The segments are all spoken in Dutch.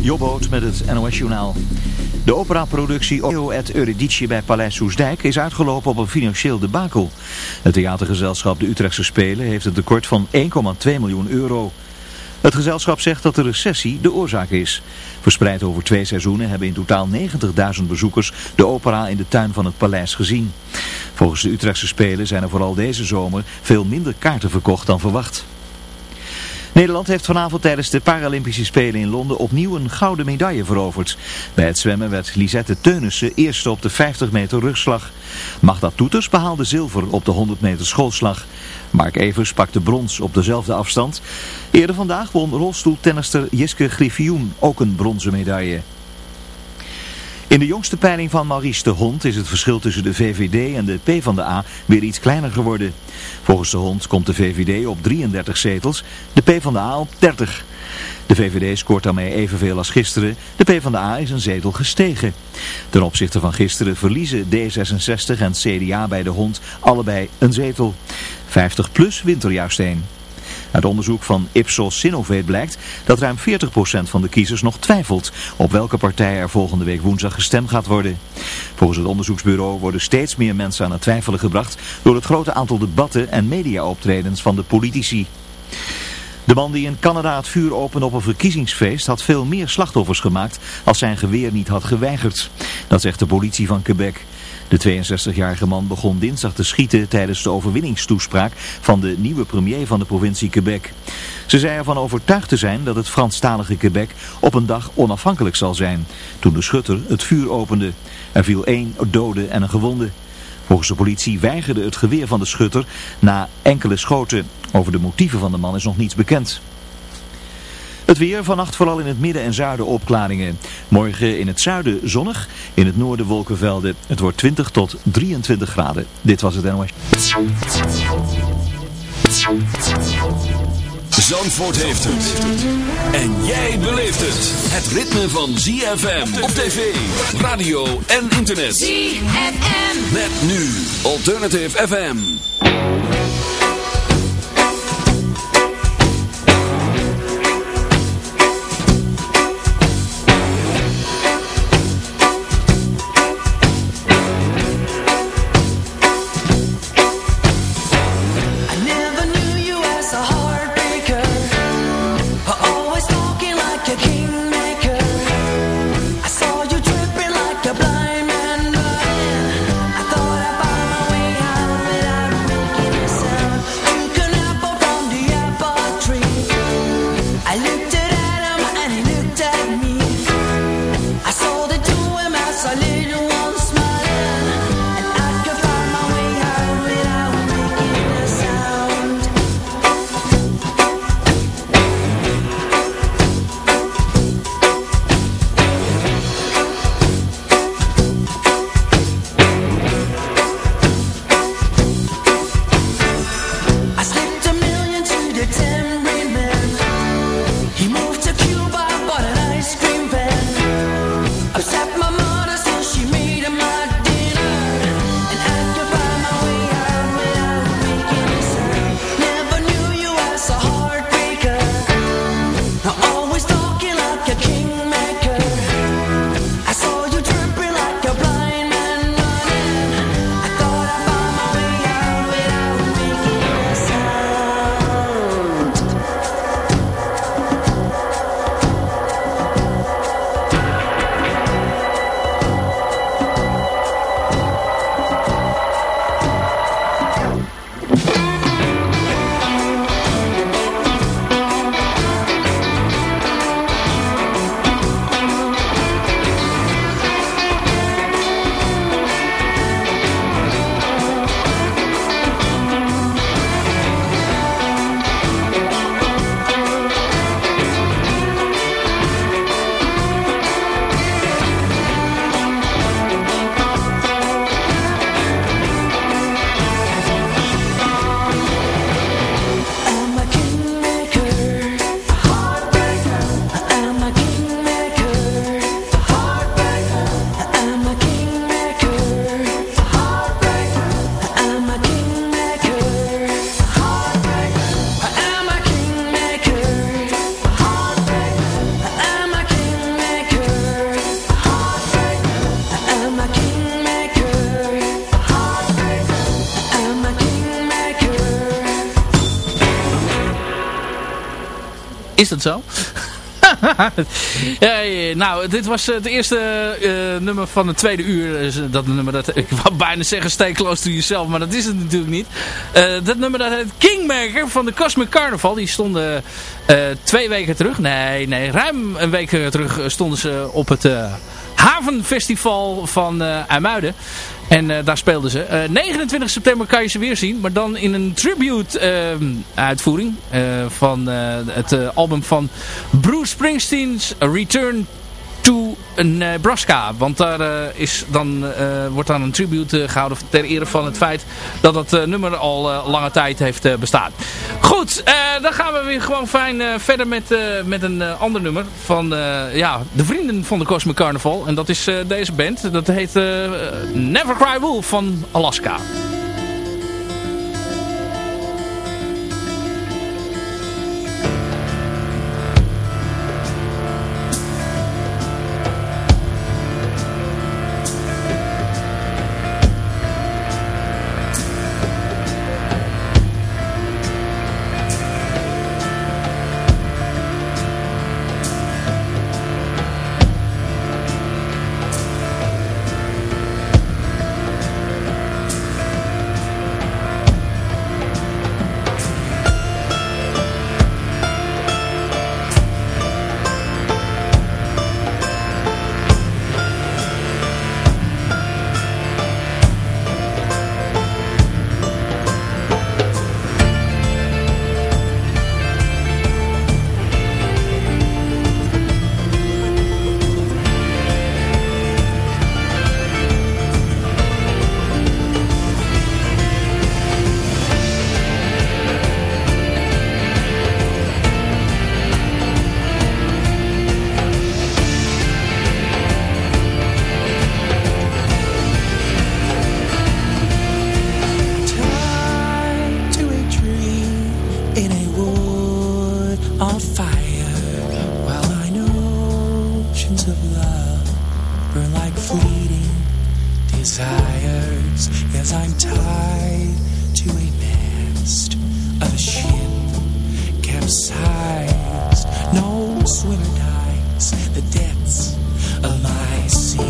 Jobboot met het NOS Journaal. De operaproductie Oeo et Eurydice bij Paleis Soesdijk is uitgelopen op een financieel debakel. Het theatergezelschap De Utrechtse Spelen heeft een tekort van 1,2 miljoen euro. Het gezelschap zegt dat de recessie de oorzaak is. Verspreid over twee seizoenen hebben in totaal 90.000 bezoekers de opera in de tuin van het paleis gezien. Volgens de Utrechtse Spelen zijn er vooral deze zomer veel minder kaarten verkocht dan verwacht. Nederland heeft vanavond tijdens de Paralympische Spelen in Londen opnieuw een gouden medaille veroverd. Bij het zwemmen werd Lisette Teunissen eerste op de 50 meter rugslag. Magda Toeters behaalde zilver op de 100 meter schoolslag. Mark Evers pakte brons op dezelfde afstand. Eerder vandaag won rolstoeltennister Jiske Griffioen ook een bronzen medaille. In de jongste peiling van Maurice de Hond is het verschil tussen de VVD en de PvdA weer iets kleiner geworden. Volgens de Hond komt de VVD op 33 zetels, de PvdA op 30. De VVD scoort daarmee evenveel als gisteren. De PvdA is een zetel gestegen. Ten opzichte van gisteren verliezen D66 en CDA bij de Hond allebei een zetel. 50PLUS wint er juist. Uit onderzoek van Ipsos Sinovate blijkt dat ruim 40% van de kiezers nog twijfelt op welke partij er volgende week woensdag gestemd gaat worden. Volgens het onderzoeksbureau worden steeds meer mensen aan het twijfelen gebracht door het grote aantal debatten en mediaoptredens van de politici. De man die in Canada het vuur opende op een verkiezingsfeest had veel meer slachtoffers gemaakt als zijn geweer niet had geweigerd. Dat zegt de politie van Quebec. De 62-jarige man begon dinsdag te schieten tijdens de overwinningstoespraak van de nieuwe premier van de provincie Quebec. Ze zei ervan overtuigd te zijn dat het Franstalige Quebec op een dag onafhankelijk zal zijn, toen de schutter het vuur opende. Er viel één dode en een gewonde. Volgens de politie weigerde het geweer van de schutter na enkele schoten. Over de motieven van de man is nog niets bekend. Het weer vannacht vooral in het midden en zuiden opklaringen. Morgen in het zuiden zonnig, in het noorden wolkenvelden. Het wordt 20 tot 23 graden. Dit was het NOS. Zandvoort heeft het. En jij beleeft het. Het ritme van ZFM op tv, radio en internet. ZFM. Met nu Alternative FM. Is dat zo? ja, nou, dit was het eerste uh, nummer van het tweede uur. Dus dat nummer, dat, ik wou bijna zeggen Stay Close to Yourself, maar dat is het natuurlijk niet. Dat nummer dat heet Kingmaker van de Cosmic Carnival. Die stonden twee weken terug. Nee, nee, ruim een week terug stonden ze op het Havenfestival van IJmuiden. En uh, daar speelden ze. Uh, 29 september kan je ze weer zien. Maar dan in een tribute uh, uitvoering. van het album van Bruce Springsteen's Return to Nebraska. Want daar uh, is dan, uh, wordt dan een tribute gehouden ter ere van het feit dat dat nummer al lange tijd heeft bestaan. Goed, dan gaan we weer gewoon fijn verder met, met een ander nummer van ja, de vrienden van de Cosmic Carnival. En dat is deze band. Dat heet Never Cry Wolf van Alaska. things of love burn like fleeting desires as I'm tied to a mast of a ship capsized. No swimmer dives the depths of my seas.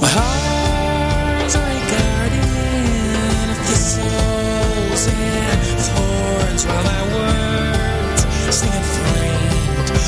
My heart's like garden of thistles and thorns while my words sing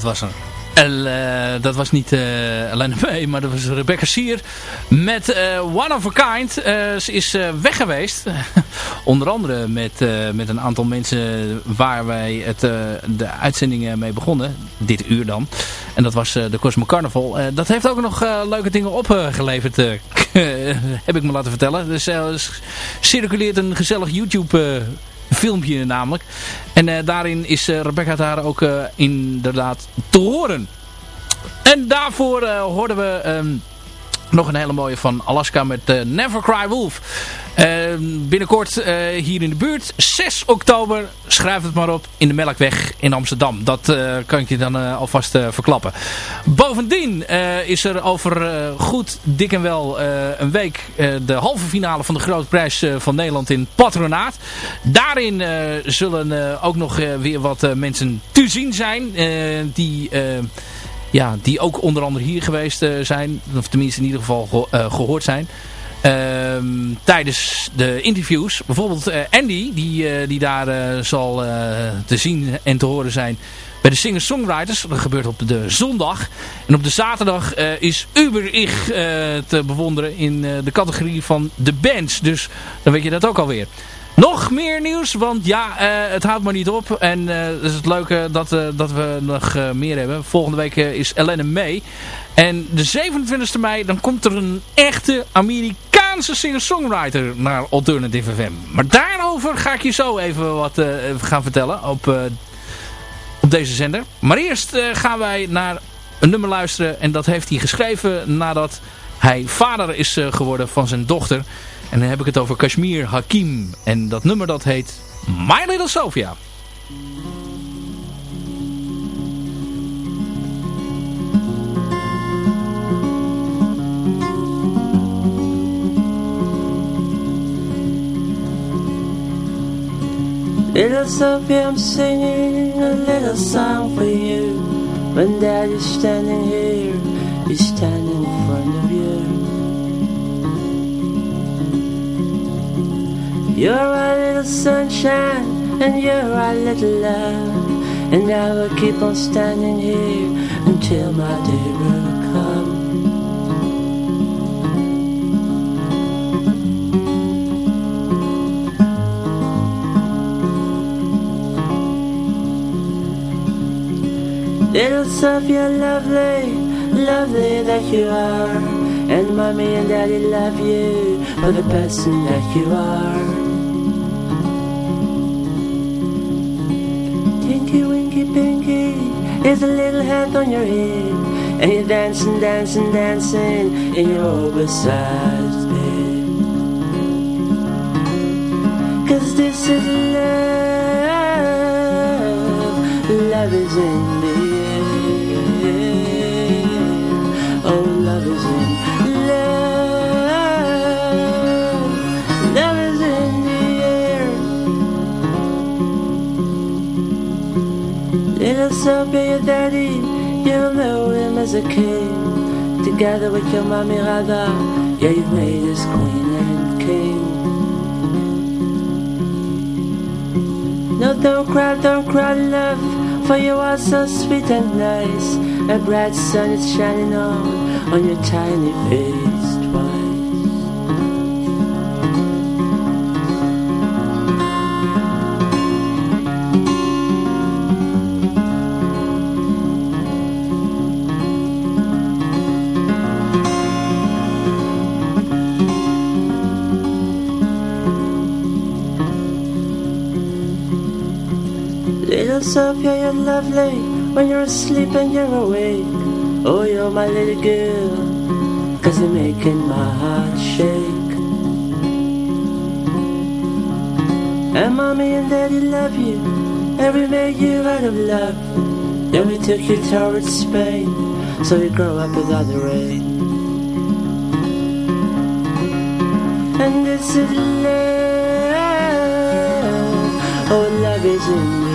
dat was er. En, uh, dat was niet uh, Elena May, maar dat was Rebecca Sier met uh, One of a Kind. ze is weg geweest. Onder andere met, met een aantal mensen waar wij het, de uitzendingen mee begonnen. Dit uur dan. En dat was de Cosmo Carnival. dat heeft ook nog leuke dingen opgeleverd, heb ik me laten vertellen. Dus circuleert een gezellig YouTube filmpje namelijk. En uh, daarin is uh, Rebecca daar ook uh, inderdaad te horen. En daarvoor hoorden we um, nog een hele mooie van Alaska met Never Cry Wolf. Ehm, binnenkort uh, hier in de buurt. 6 oktober, schrijf het maar op, in de Melkweg in Amsterdam. Dat uh, kan ik je dan uh, alvast verklappen. Bovendien is er over goed dik en wel een week de halve finale van de Grote Prijs van Nederland in Patronaat. Daarin zullen ook nog weer wat mensen te zien zijn die ja, die ook onder andere hier geweest zijn. Of tenminste in ieder geval ge gehoord zijn. Ehm, tijdens de interviews. Bijvoorbeeld uh, Andy, die, die daar zal te zien en te horen zijn bij de singer-songwriters. Dat gebeurt op de zondag. En op de zaterdag is Uber Ich te bewonderen in de categorie van de bands. Dus dan weet je dat ook alweer. Nog meer nieuws, want ja, het houdt maar niet op. En dat is het leuke dat, dat we nog meer hebben. Volgende week is Elena mee. En de 27e mei, dan komt er een echte Amerikaanse singer-songwriter naar Alternative FM. Maar daarover ga ik je zo even wat uh, gaan vertellen op, uh, op deze zender. Maar eerst uh, gaan wij naar een nummer luisteren. En dat heeft hij geschreven nadat hij vader is geworden van zijn dochter. En dan heb ik het over Kashmir Hakim. En dat nummer dat heet My Little Sophia. Little Sophie, I'm singing a little song for you. When Daddy's standing here, he's standing You're our little sunshine, and you're our little love. And I will keep on standing here until my day will come. Little Sophia, lovely, lovely that you are. And mommy and daddy love you for the person that you are. Is a little hat on your head. And you're dancing, dancing, dancing in your oversized bed. Cause this is love, love is in the Little Sophia, your daddy, you know him as a king. Together with your mommy, rather, yeah, you've made us queen and king. No, don't cry, don't cry, love, for you are so sweet and nice. A bright sun is shining on on your tiny face Little Sophia, you're lovely when you're asleep and you're awake. Oh, you're my little girl, cause you're making my heart shake. And mommy and daddy love you, and we made you out of love. Then we took you towards Spain, so you grow up without the rain. And this is love, oh, love is in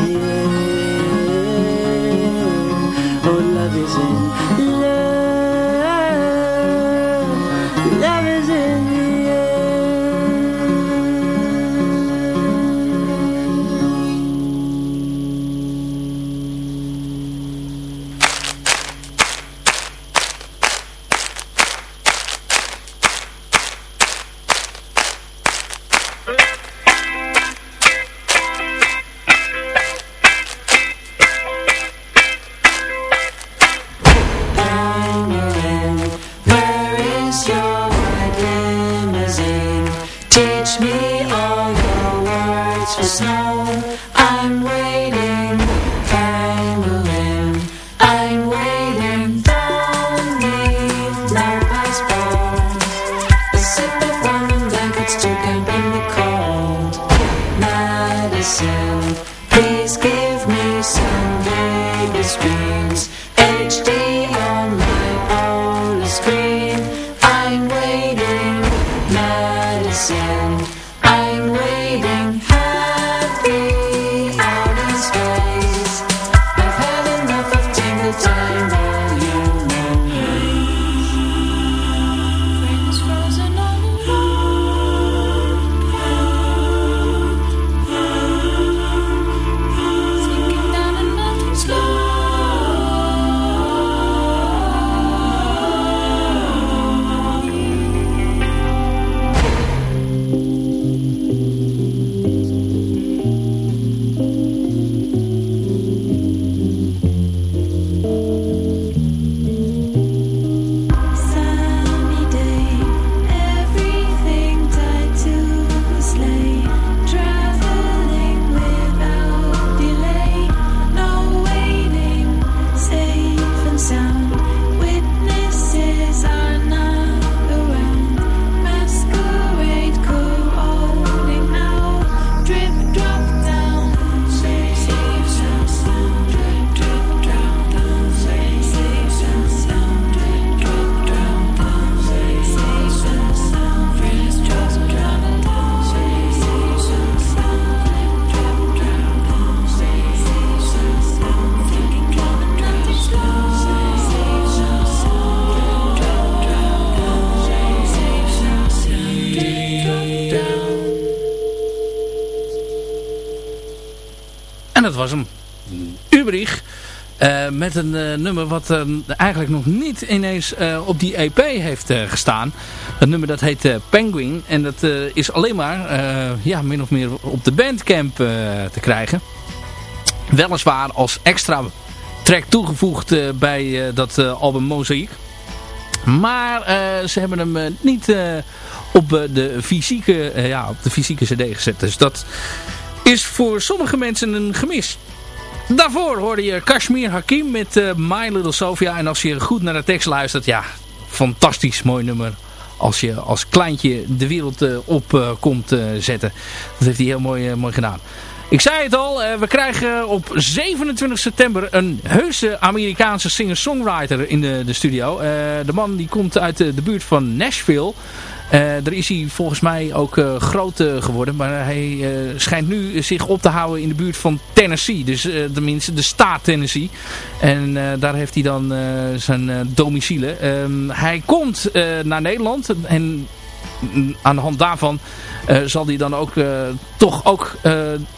Yeah. Met een uh, nummer wat uh, eigenlijk nog niet ineens uh, op die EP heeft gestaan. Dat nummer dat heet Penguin. En dat is alleen maar ja, min of meer op de bandcamp te krijgen. Weliswaar als extra track toegevoegd bij dat album Mozaïek. Maar ze hebben hem niet op, de fysieke, ja, op de fysieke cd gezet. Dus dat is voor sommige mensen een gemis. Daarvoor hoorde je Kashmir Hakim met uh, My Little Sophia. En als je goed naar de tekst luistert, ja, fantastisch mooi nummer. Als je als kleintje de wereld uh, op uh, komt zetten. Dat heeft hij heel mooi, mooi gedaan. Ik zei het al, we krijgen op 27 september een heuse Amerikaanse singer-songwriter in de, de studio. de man die komt uit de buurt van Nashville. Uh, daar is hij volgens mij ook uh, groot uh, geworden. Maar hij schijnt nu zich op te houden in de buurt van Tennessee. Dus tenminste de staat Tennessee. En daar heeft hij dan zijn domicile. Ehm, hij komt naar Nederland. En aan de hand daarvan zal hij dan ook uh, toch ook uh,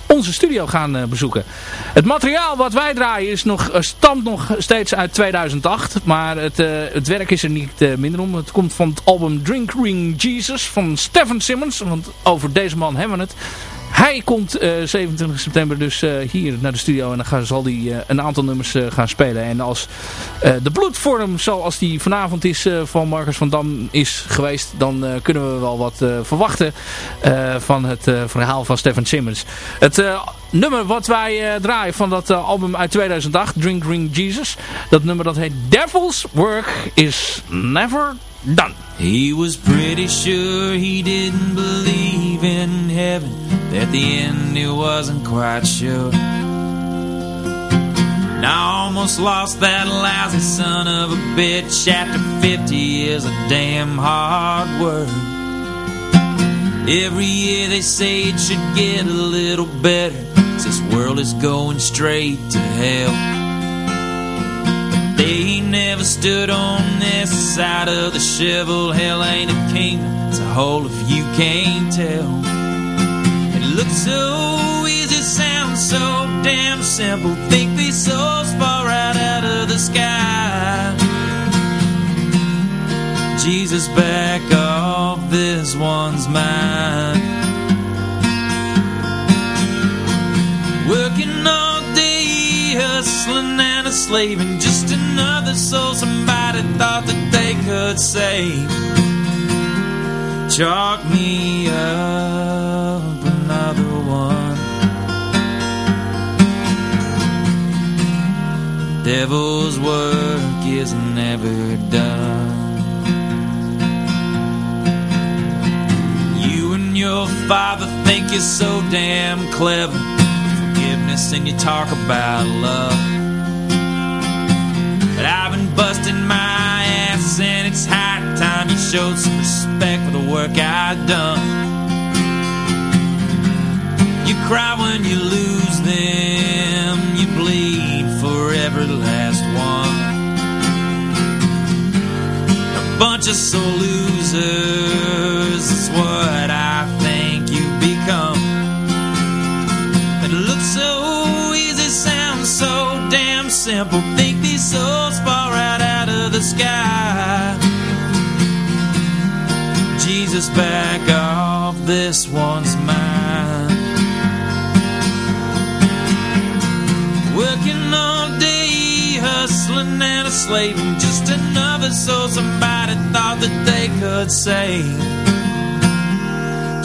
onze studio gaan bezoeken. Het materiaal wat wij draaien is nog, stamt nog steeds uit 2008. Maar het, het werk is er niet minder om. Het komt van het album Drink Ring Jesus van Stephen Simmons. Want over deze man hebben we het. Hij komt uh, eh, 27 september dus uh, hier naar de studio en dan zal hij uh, een aantal nummers gaan spelen. En als de bloedvorm zoals die vanavond is van Marcus van Dam is geweest, dan kunnen we wel wat verwachten van het verhaal van Stephen Simmons. Het nummer wat wij draaien van dat album uit 2008, Drink Ring Jesus, dat nummer dat heet Devil's Work is Never Done. He was pretty sure he didn't believe in heaven. At the end, he wasn't quite sure. And I almost lost that lousy son of a bitch. After 50 years of damn hard work. Every year they say it should get a little better. This world is going straight to hell. They never stood on this side of the shovel. Hell ain't a kingdom, it's a hole if you can't tell. It looks so easy, sounds so damn simple. Think these souls fall right out of the sky. Jesus, back off, this one's mine. slave and just another soul somebody thought that they could save. Chalk me up another one. Devil's work is never done. You and your father think you're so damn clever. Forgiveness and you talk about love. But I've been busting my ass and it's high time you showed some respect for the work I've done. You cry when you lose them, you bleed for every last one. A bunch of soul losers is what I think you've become. It looks so easy, sounds so damn simple. Souls fall right out of the sky. Jesus, back off, this one's mine. Working all day, hustling and a slaving. Just another soul somebody thought that they could save.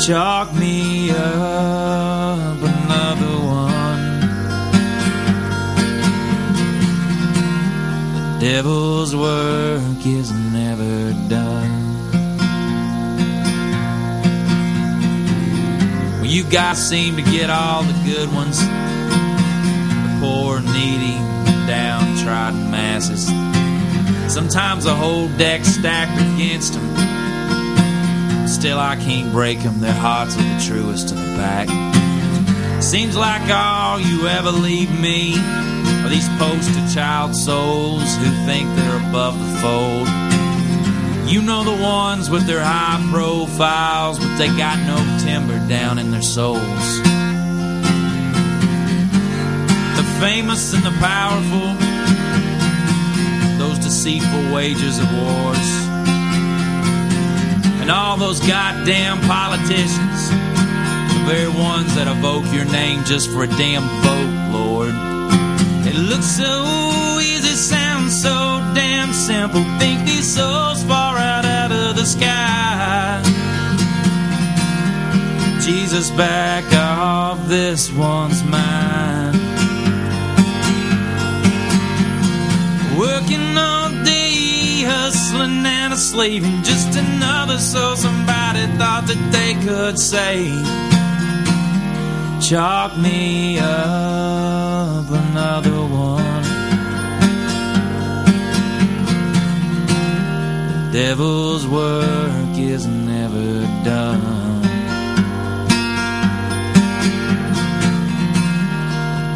Chalk me up devil's work is never done. Well, you guys seem to get all the good ones the poor, needy, downtrodden masses. Sometimes the whole deck stacked against them. Still, I can't break them. Their hearts are the truest to the back. Seems like all you ever leave me are these poster child souls who think they're above the fold. You know the ones with their high profiles, but they got no timber down in their souls The famous and the powerful, those deceitful wages of wars, and all those goddamn politicians, the very ones that evoke your name just for a damn vote. It looks so easy, sounds so damn simple. Think these souls fall right out of the sky. Jesus, back off, this one's mine. Working all day, hustling and a slaving. Just another soul somebody thought that they could save. Chalk me up another one. The devil's work is never done.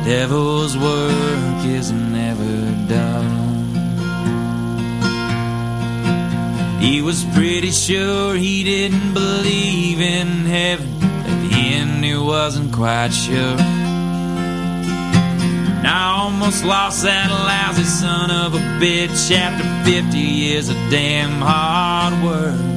The devil's work is never done. He was pretty sure he didn't believe in heaven. Wasn't quite sure. And I almost lost that lousy son of a bitch after 50 years of damn hard work.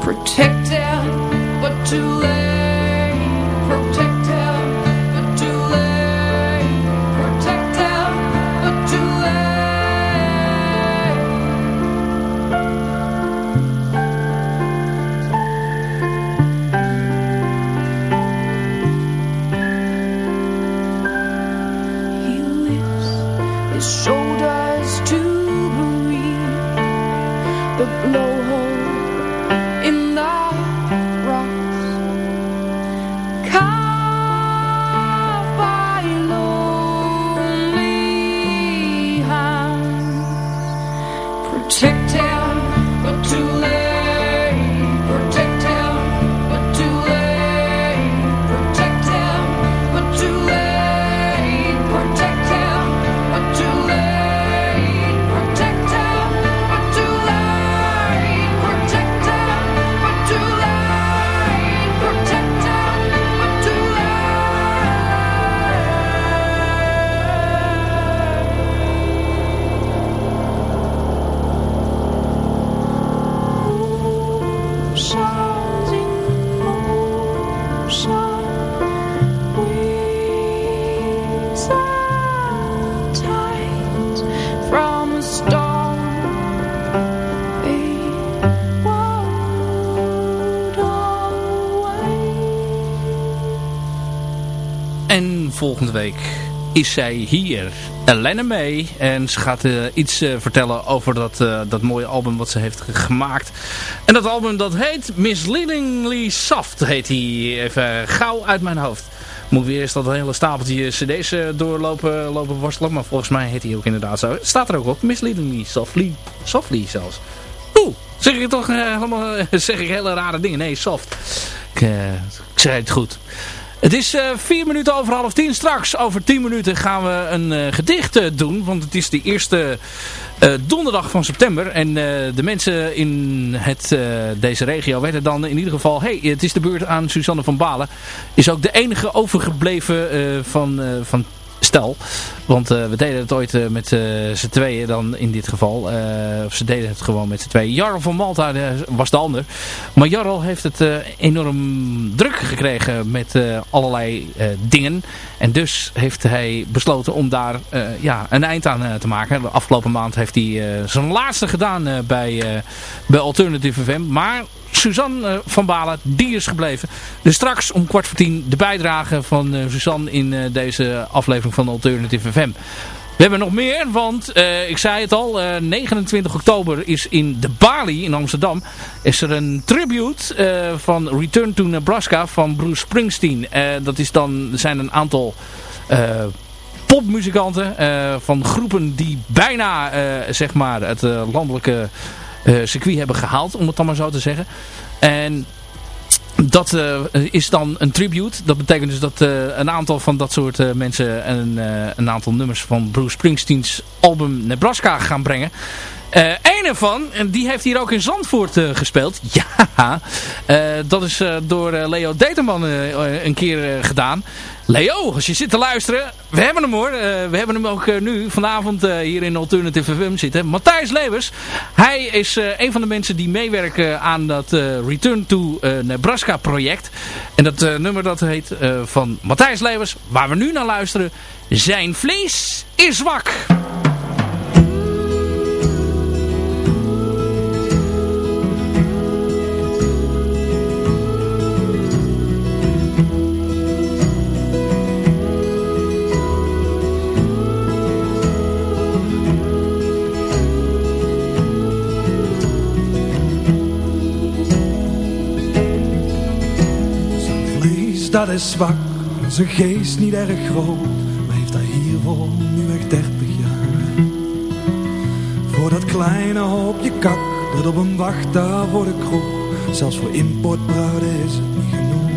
protected, but too late. Is zij hier. Elena May. En ze gaat uh, iets uh, vertellen over dat, uh, dat mooie album wat ze heeft gemaakt. En dat album dat heet Misleadingly Soft. Heet hij even gauw uit mijn hoofd. Moet weer eens dat hele stapeltje cd's doorlopen lopen worstelen. Maar volgens mij heet hij ook inderdaad zo. Staat er ook op. Misleadingly Softly. Softly zelfs. Oeh, zeg ik toch helemaal zeg ik hele rare dingen. Nee, soft. Ik, ik zei het goed. Het is uh, vier minuten over half tien. Straks over tien minuten gaan we een uh, gedicht uh, doen. Want het is de eerste donderdag van september. En de mensen in het, deze regio weten dan in ieder geval... hey, het is de beurt aan Suzanne van Balen. Is ook de enige overgebleven van, van stel. Want uh, we deden het ooit uh, met uh, z'n tweeën dan in dit geval. of ze deden het gewoon met z'n tweeën. Jarl van Malta was de ander. Maar Jarl heeft het enorm druk gekregen met allerlei dingen. En dus heeft hij besloten om daar ja, een eind aan te maken. De afgelopen maand heeft hij zijn laatste gedaan bij, bij Alternative FM. Maar Suzanne eh, van Balen, die is gebleven. Dus straks om kwart voor tien de bijdrage van uh, Suzanne in uh, deze aflevering van Alternative FM. We hebben nog meer, want ik zei het al, uh, 29 oktober is in de Bali in Amsterdam is er een tribute van Return to Nebraska van Bruce Springsteen. dat is dan, zijn een aantal popmuzikanten van groepen die bijna zeg maar het landelijke circuit hebben gehaald, om het dan maar zo te zeggen. En dat uh, is dan een tribute. Dat betekent dus dat uh, een aantal van dat soort mensen een, een aantal nummers van Bruce Springsteens album Nebraska gaan brengen. Uh, een ervan, en die heeft hier ook in Zandvoort uh, gespeeld. Ja, uh, dat is door Leo Determan een keer gedaan. Leo, als je zit te luisteren, we hebben hem hoor. we hebben hem ook nu vanavond hier in Alternative FM zitten. Matthijs Levers, hij is een van de mensen die meewerken aan dat Return to Nebraska project. En dat nummer dat heet van Matthijs Levers, waar we nu naar luisteren. Zijn vlees is zwak. Dat is zwak, zijn geest niet erg groot, maar heeft hij hiervoor nu echt 30 jaar. Voor dat kleine hoopje kak, dat op hem wacht daar voor de kroeg, zelfs voor importbruiden is het niet genoeg.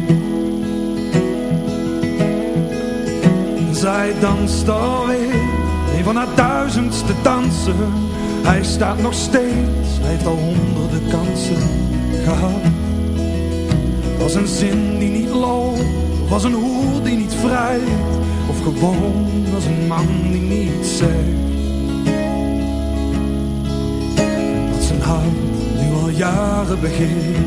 Zij danst alweer, een van haar duizendste dansen, hij staat nog steeds, hij heeft al honderden kansen gehad. Was een zin die niet loopt, was een hoer die niet vrijt, of gewoon was een man die niet zegt. Dat zijn hart nu al jaren begeert.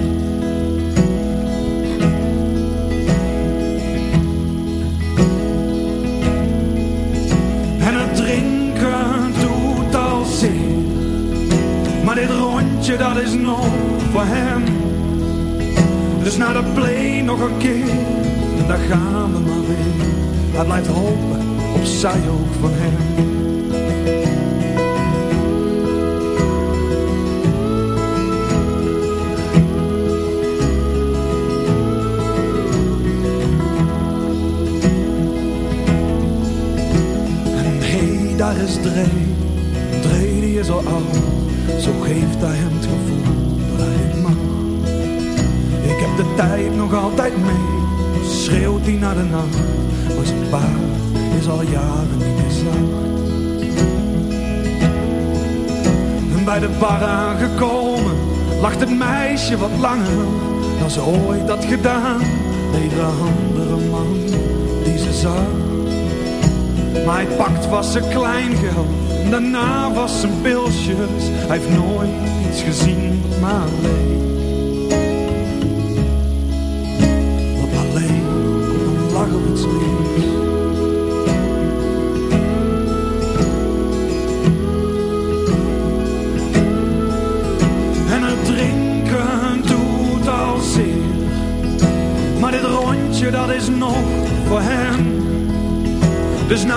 En het drinken doet al zeer, maar dit rondje dat is nog voor hem dus naar de play nog een keer. En daar gaan we maar weer. Hij blijft hopen op zij ook van hem daar is Dree, Dree die is al oud, zo geeft hij hem het gevoel de tijd nog altijd mee, schreeuwt hij naar de nacht. Maar zijn paard is al jaren niet meer zacht. En bij de bar aangekomen, lacht het meisje wat langer dan ze ooit had gedaan. De iedere andere man die ze zag. Maar hij pakt was zijn kleingeld daarna was zijn pilsjes. Hij heeft nooit iets gezien maar alleen.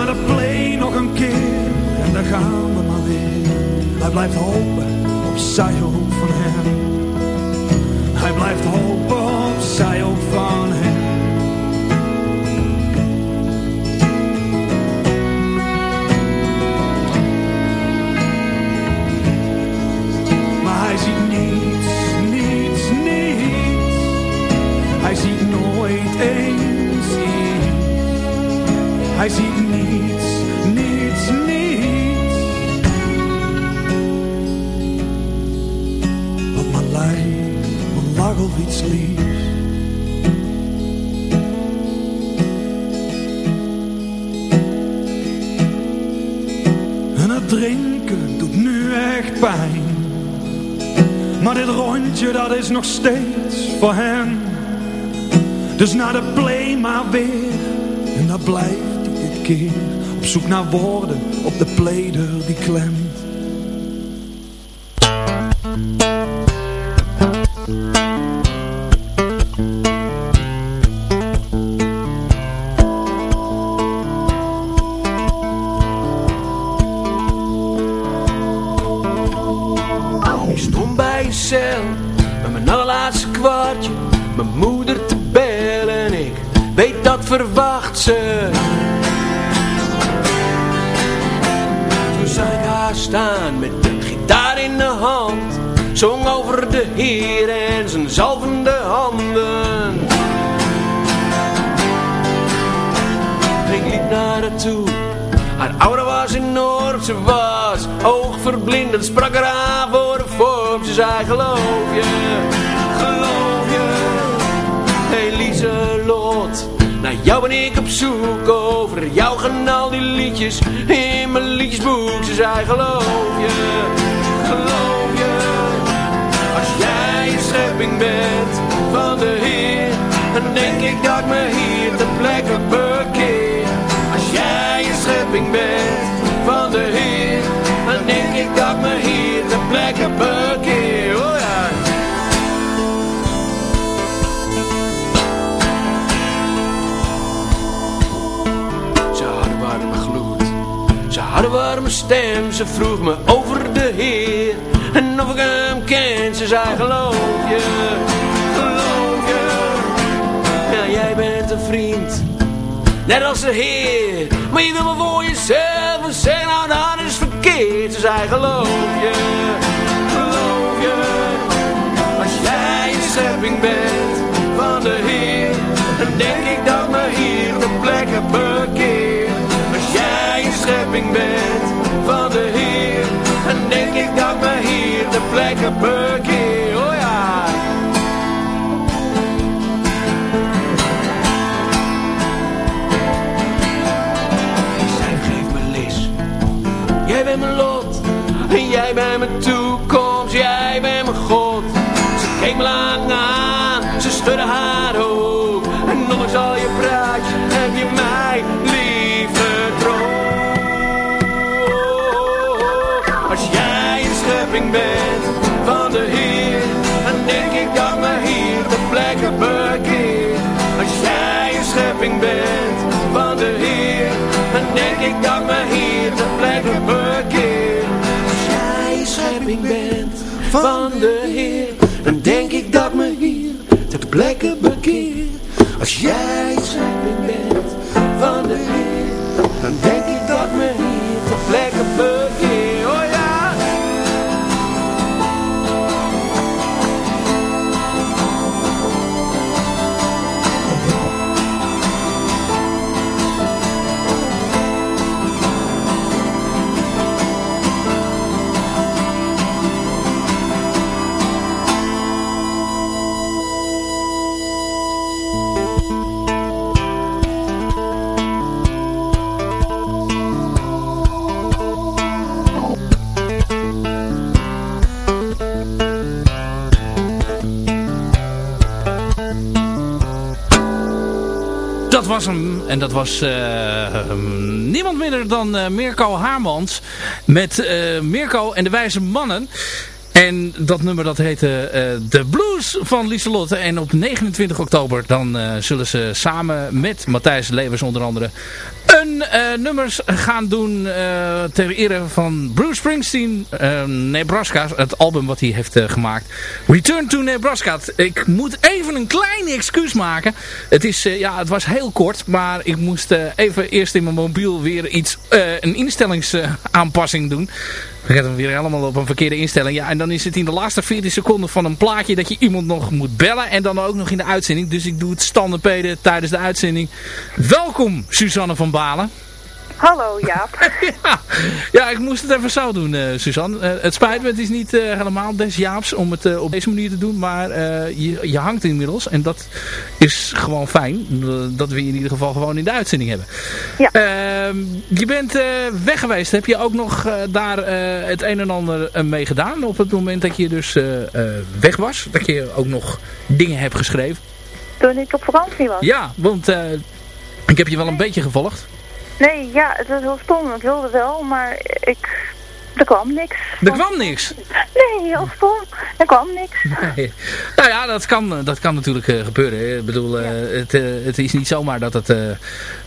Naar de play nog een keer en daar gaan we maar weer. Hij blijft hopen op zij nog steeds voor hem. Dus naar de play maar weer. En daar blijft hij dit keer. Op zoek naar woorden op de playdeur die klemt. Zalvende handen. Ik liep naar haar toe. Haar aura was enorm, ze was oogverblindend. Sprak er aan voor de vorm, ze zei geloof je, geloof je. Hey Lieselot, naar jou ben ik op zoek. Over jou gaan al die liedjes in mijn liedjesboek. Ze zei geloof je, bent van de Heer, dan denk ik dat me hier ter plekke bekeer. Als jij een schepping bent van de Heer, dan denk ik dat me hier ter plekke bekeer. Oh ja. Ze had een warme gloed, ze had een warme stem. Ze vroeg me over de Heer en of ik hem ken. Ze zei geloof je, geloof je. Ja, jij bent een vriend, net als de Heer. Maar je wil maar voor jezelf en zeg nou dat is verkeerd. Ze zei geloof je, geloof je. Als jij een schepping bent van de Heer, dan denk ik dat me hier de plekken bekeer. Als jij een schepping bent van de Heer, dan denk ik dat me hier de plekken ik dat me hier de plekken bekeer. Als jij schepping bent van de Heer. Dan denk ik dat me hier ter plekke bekeer. Als jij was hem. En dat was uh, niemand minder dan uh, Mirko Haarmans. Met uh, Mirko en de Wijze Mannen. En dat nummer dat heette uh, The Blues van Lieselotte. En op 29 oktober dan uh, zullen ze samen met Matthijs Levers onder andere een uh, nummers gaan doen ter ere van Bruce Springsteen, Nebraska, het album wat hij heeft gemaakt. Return to Nebraska. Ik moet even een klein excuus maken. Het, is, ja, het was heel kort, maar ik moest even eerst in mijn mobiel weer iets, een instellingsaanpassing doen. Dan gaat hem weer helemaal op een verkeerde instelling. Ja, en dan is het in de laatste 14 seconden van een plaatje dat je iemand nog moet bellen. En dan ook nog in de uitzending. Dus ik doe het standaardpeden tijdens de uitzending. Welkom, Suzanne van Balen. Hallo Jaap. ja, ja, ik moest het even zo doen, uh, Suzanne. Uh, het spijt me, het is niet uh, helemaal des Jaaps om het op deze manier te doen. Maar je, je hangt inmiddels. En dat is gewoon fijn. dat we je in ieder geval gewoon in de uitzending hebben. Ja. Ehm, je bent weg geweest. Heb je ook nog daar het een en ander mee gedaan? Op het moment dat je dus weg was? Dat je ook nog dingen hebt geschreven? Toen ik op vakantie was? Ja, want ik heb je wel een beetje gevolgd. Nee, ja, het was heel stom. Ik wilde wel, maar ik... Er kwam niks. Er kwam niks? Nee, heel stom. Er kwam niks. Nee. Nou ja, dat kan, dat kan natuurlijk uh, gebeuren. Ik bedoel, uh, het, uh, het is niet zomaar dat het...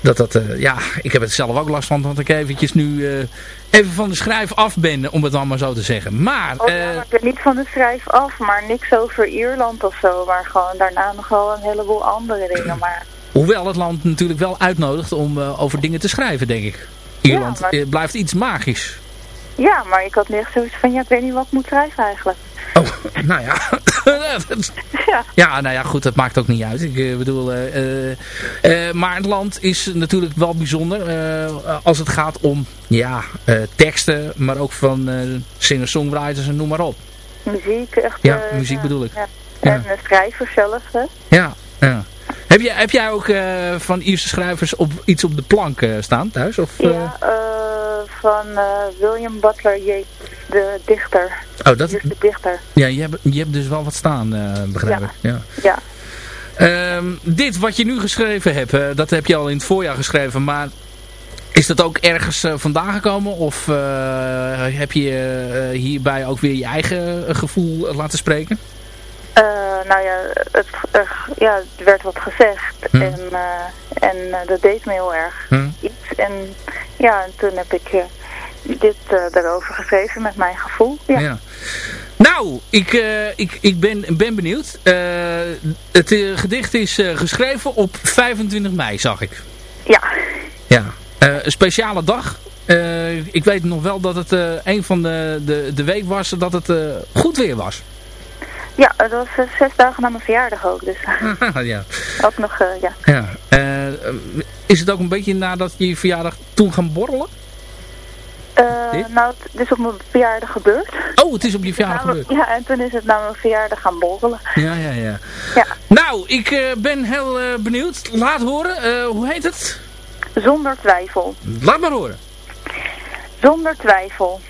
dat dat ja, ik heb het zelf ook last van, want ik eventjes nu even van de schrijf af ben, om het allemaal zo te zeggen. Maar... Oh, ja, ik ben niet van de schrijf af, maar niks over Ierland of zo. Maar gewoon daarna nog wel een heleboel andere dingen. Maar Hoewel het land natuurlijk wel uitnodigt om uh, over dingen te schrijven, denk ik. Ierland ja, maar... blijft iets magisch. Ja, maar ik had meer zoiets van, ja, ik weet niet wat ik moet schrijven eigenlijk. Oh, nou ja. ja. ja. nou ja, goed, dat maakt ook niet uit. Ik uh, bedoel, uh, uh, maar het land is natuurlijk wel bijzonder als het gaat om, ja, teksten, maar ook van singer-songwriters en noem maar op. Muziek, echt. Ja, muziek bedoel ik. Ja. En schrijvers zelf, hè? Ja, ja. Heb, jij, heb jij ook uh, van Ierse schrijvers op, iets op de plank uh, staan thuis? Of. Ja, van William Butler Yeats, de dichter. Oh, dat... De dichter. Ja, je hebt, je hebt dus wel wat staan, begrijp ik. Ja. ja. Um, dit wat je nu geschreven hebt, dat heb je al in het voorjaar geschreven, maar is dat ook ergens vandaan gekomen? Of heb je hierbij ook weer je eigen gevoel laten spreken? Uh, nou ja het, uh, ja, het werd wat gezegd hm. en, uh, en dat deed me heel erg hm. iets. En ja, en toen heb ik dit daarover geschreven met mijn gevoel. Ja. ja. Nou, ik, ik, ik ben, ben benieuwd. het gedicht is geschreven op 25 mei, zag ik. Ja. Ja. een speciale dag. ik weet nog wel dat het een van de, de, de week was dat het goed weer was. Ja, dat was uh, zes dagen na mijn verjaardag ook. Dus ja. ook nog, uh, ja. ja. Uh, is het ook een beetje nadat je verjaardag toen gaan borrelen? nou, het is op mijn verjaardag gebeurd. Oh, het is op je verjaardag gebeurd. Ja, en toen is het na mijn verjaardag gaan borrelen. Ja, ja, ja. ja. Nou, ik ben heel benieuwd. Laat horen. hoe heet het? Zonder twijfel. Laat maar horen. Zonder twijfel.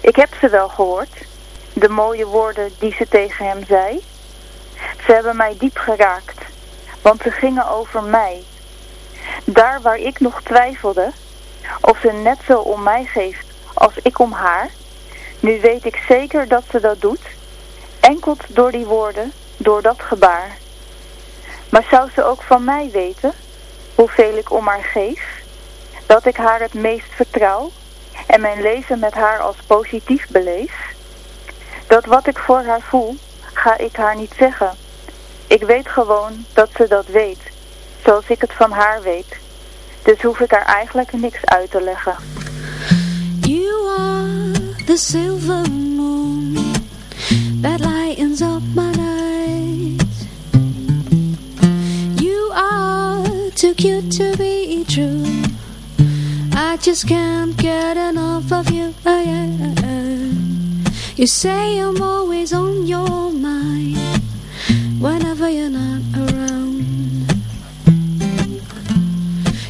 Ik heb ze wel gehoord de mooie woorden die ze tegen hem zei. Ze hebben mij diep geraakt, want ze gingen over mij. Daar waar ik nog twijfelde, of ze net zo om mij geeft als ik om haar, nu weet ik zeker dat ze dat doet, enkel door die woorden, door dat gebaar. Maar zou ze ook van mij weten, hoeveel ik om haar geef, dat ik haar het meest vertrouw en mijn leven met haar als positief beleef? Dat wat ik voor haar voel, ga ik haar niet zeggen. Ik weet gewoon dat ze dat weet, zoals ik het van haar weet. Dus hoef ik haar eigenlijk niks uit te leggen. You are the silver moon that lightens up my night. You are too cute to be true. I just can't get enough of you. Oh. You say I'm always on your mind Whenever you're not around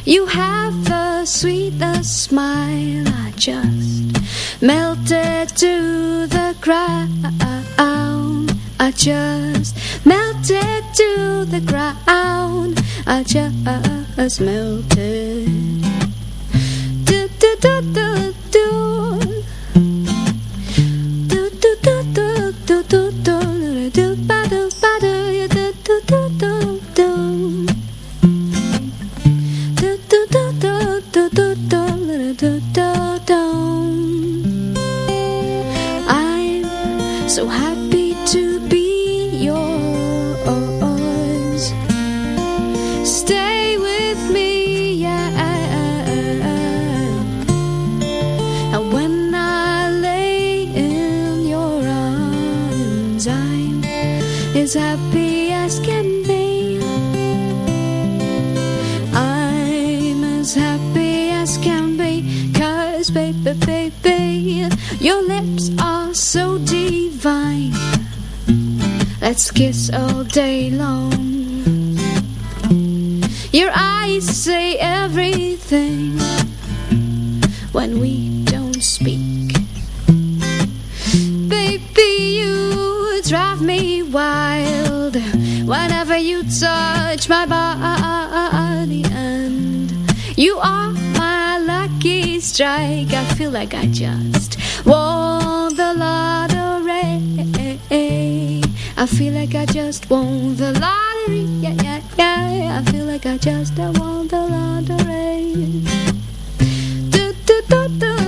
You have the sweetest smile I just melted to the ground I just melted to the ground I just melted. Do do do do do. Let's kiss all day long. Your eyes say everything. When we drive me wild whenever you touch my body, and you are my lucky strike. I feel like I just won the lottery. I feel like I just won the lottery. Yeah, yeah, yeah. I feel like I just won the lottery. Do, do, do, do.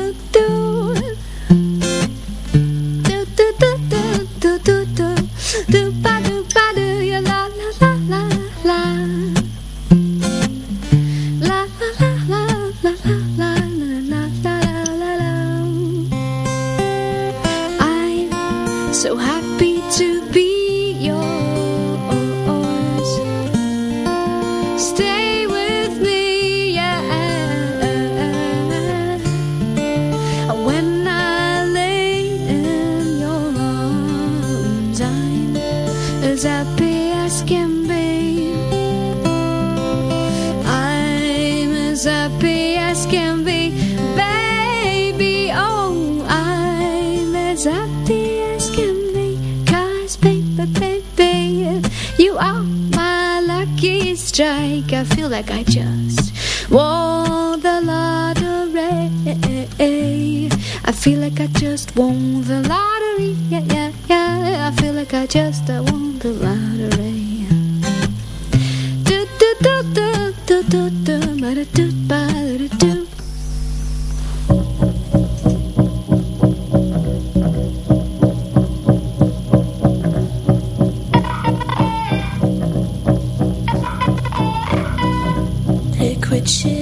You are my lucky strike. I feel like I just won the lottery. I feel like I just won the lottery. Yeah, yeah, yeah. I feel like I just uh, won the lottery. Do do do do do do do do ba da do. Richie.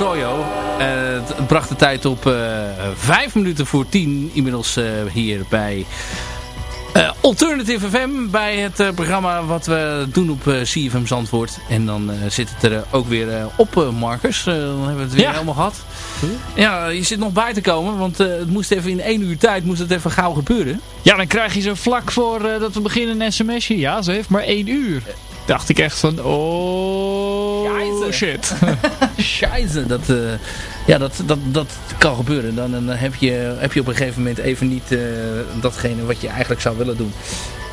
Het bracht de tijd op uh, vijf minuten voor tien. Inmiddels uh, hier bij uh, Alternative FM. Bij het programma wat we doen op CFM Zandvoort. En dan zit het er ook weer op, Marcus. dan hebben we het weer ja. helemaal gehad. Ja, je zit nog bij te komen. Want het moest even in één uur tijd moest het even gauw gebeuren. Ja, dan krijg je zo vlak voor dat we beginnen een sms'je. Ja, ze heeft maar één uur dacht ik echt van, oh shit. Scheisse, dat, uh, ja, dat, dat, dat kan gebeuren. Dan, dan heb, je, heb je op een gegeven moment even niet uh, datgene wat je eigenlijk zou willen doen.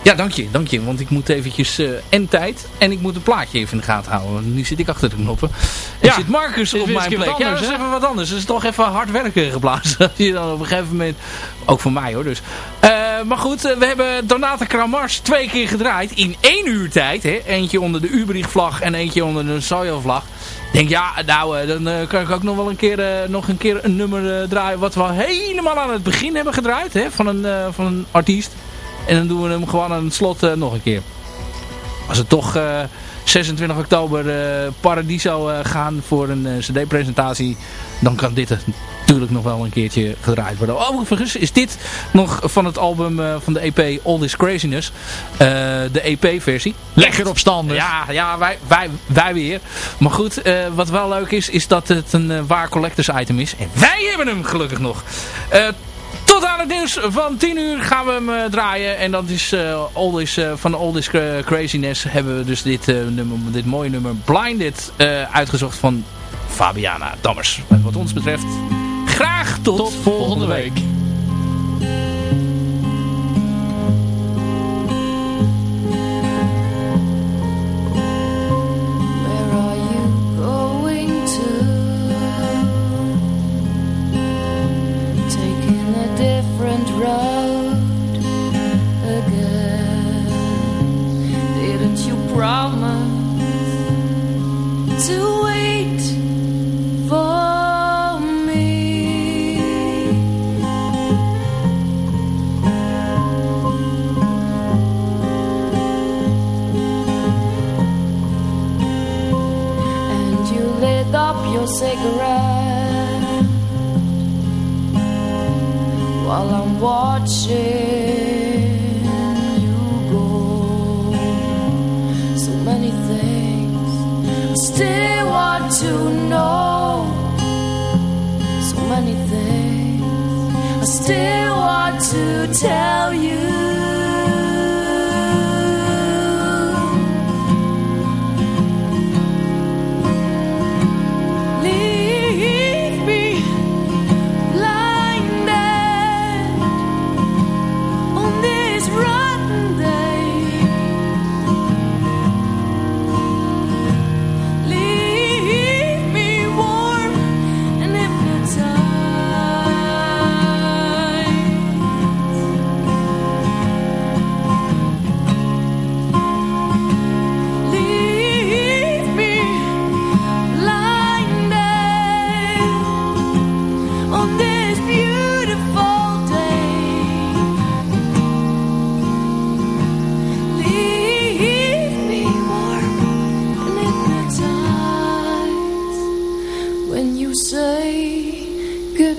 Ja, dank je, dank je. Want ik moet eventjes uh, en tijd en ik moet een plaatje even in de gaten houden. Nu zit ik achter de knoppen. En Ja, zit Marcus op mijn plek. ja, dat is even wat anders. Het is toch even hard werken geblazen. Dat je dan op een gegeven moment... Ook voor mij hoor, dus. Eh, maar goed, eh, we hebben Donata Kramars twee keer gedraaid. In één uur tijd. Hè? Eentje onder de Uberich vlag en eentje onder de Soyo vlag. Ik denk, ja, nou, eh, dan eh, kan ik ook nog wel een keer, eh, nog een, keer een nummer eh, draaien... wat we helemaal aan het begin hebben gedraaid. Hè? Van, een, eh, van een artiest. En dan doen we hem gewoon aan het slot eh, nog een keer. Als het toch eh, 26 oktober eh, Paradiso eh, gaan voor een eh, cd-presentatie... dan kan dit natuurlijk nog wel een keertje gedraaid worden. Overigens is dit nog van het album eh, van de EP All This Craziness. Eh, de EP-versie. Lekker opstandig. Ja, ja wij, wij, wij weer. Maar goed, eh, wat wel leuk is, is dat het een eh, waar collectors item is. En wij hebben hem gelukkig nog. Tot aan het nieuws van 10 uur gaan we hem eh, draaien. En dat is all this, eh, van All This Cra- Craziness hebben we dus dit, nummer, dit mooie nummer Blinded uitgezocht van Fabiana Dammers. Wat ons betreft graag tot, Tot volgende week.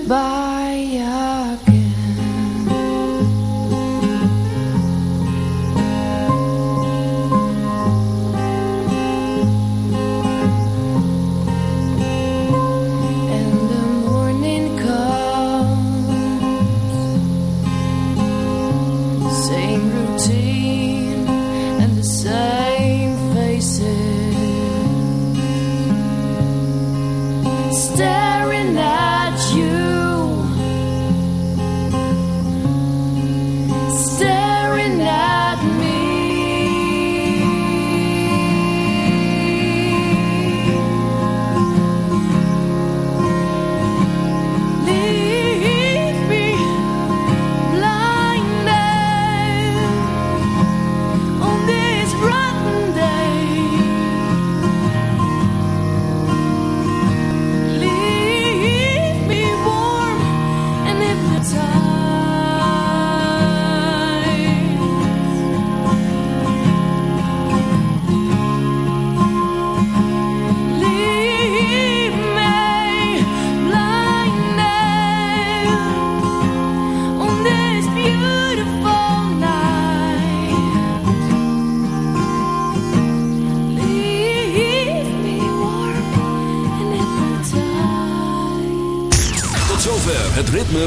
Bye.